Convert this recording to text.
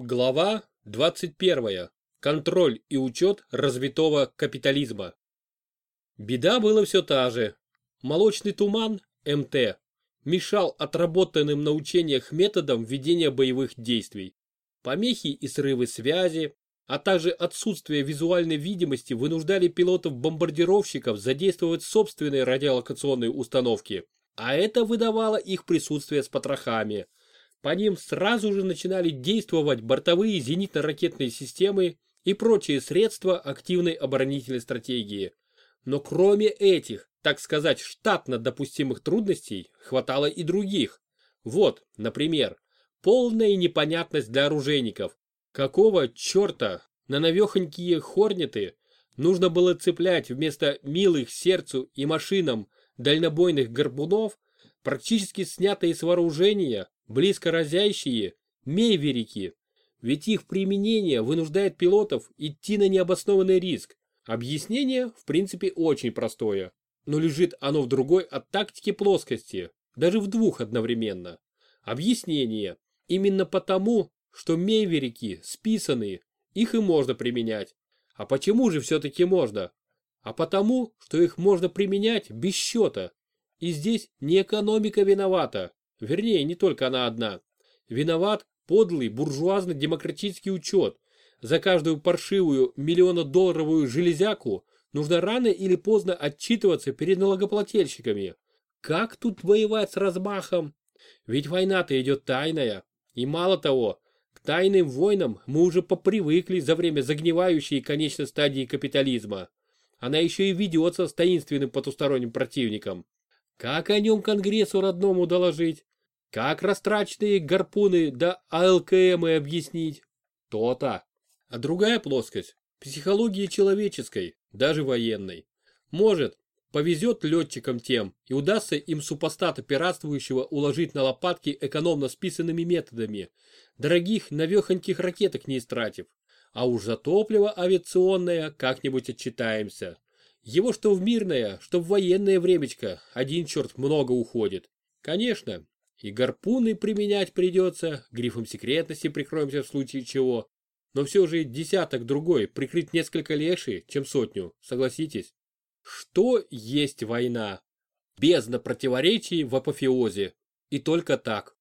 Глава 21. Контроль и учет развитого капитализма. Беда была все та же. Молочный туман, МТ, мешал отработанным на учениях методам ведения боевых действий. Помехи и срывы связи, а также отсутствие визуальной видимости вынуждали пилотов-бомбардировщиков задействовать собственные радиолокационные установки, а это выдавало их присутствие с потрохами. По ним сразу же начинали действовать бортовые зенитно-ракетные системы и прочие средства активной оборонительной стратегии. Но кроме этих, так сказать, штатно допустимых трудностей, хватало и других. Вот, например, полная непонятность для оружейников. Какого черта на навехонькие хорнеты нужно было цеплять вместо милых сердцу и машинам дальнобойных горбунов, практически снятые с вооружения, близко разящие, мейверики. Ведь их применение вынуждает пилотов идти на необоснованный риск. Объяснение, в принципе, очень простое, но лежит оно в другой от тактики плоскости, даже в двух одновременно. Объяснение. Именно потому, что мейверики списаны, их и можно применять. А почему же все-таки можно? А потому, что их можно применять без счета. И здесь не экономика виновата, вернее, не только она одна. Виноват подлый буржуазно-демократический учет. За каждую паршивую миллионодолларовую железяку нужно рано или поздно отчитываться перед налогоплательщиками. Как тут воевать с размахом? Ведь война-то идет тайная. И мало того, к тайным войнам мы уже попривыкли за время загнивающей конечной стадии капитализма. Она еще и ведется с таинственным потусторонним противником. Как о нем Конгрессу родному доложить? Как растраченные гарпуны да АЛКМы объяснить? То-то. А другая плоскость – психология человеческой, даже военной. Может, повезет летчикам тем и удастся им супостата пиратствующего уложить на лопатки экономно списанными методами, дорогих навехоньких ракеток не истратив. А уж за топливо авиационное как-нибудь отчитаемся. Его что в мирное, что в военное времечко, один черт много уходит. Конечно, и гарпуны применять придется, грифом секретности прикроемся в случае чего. Но все же десяток другой прикрыть несколько легче, чем сотню, согласитесь? Что есть война? Бездна противоречий в апофеозе. И только так.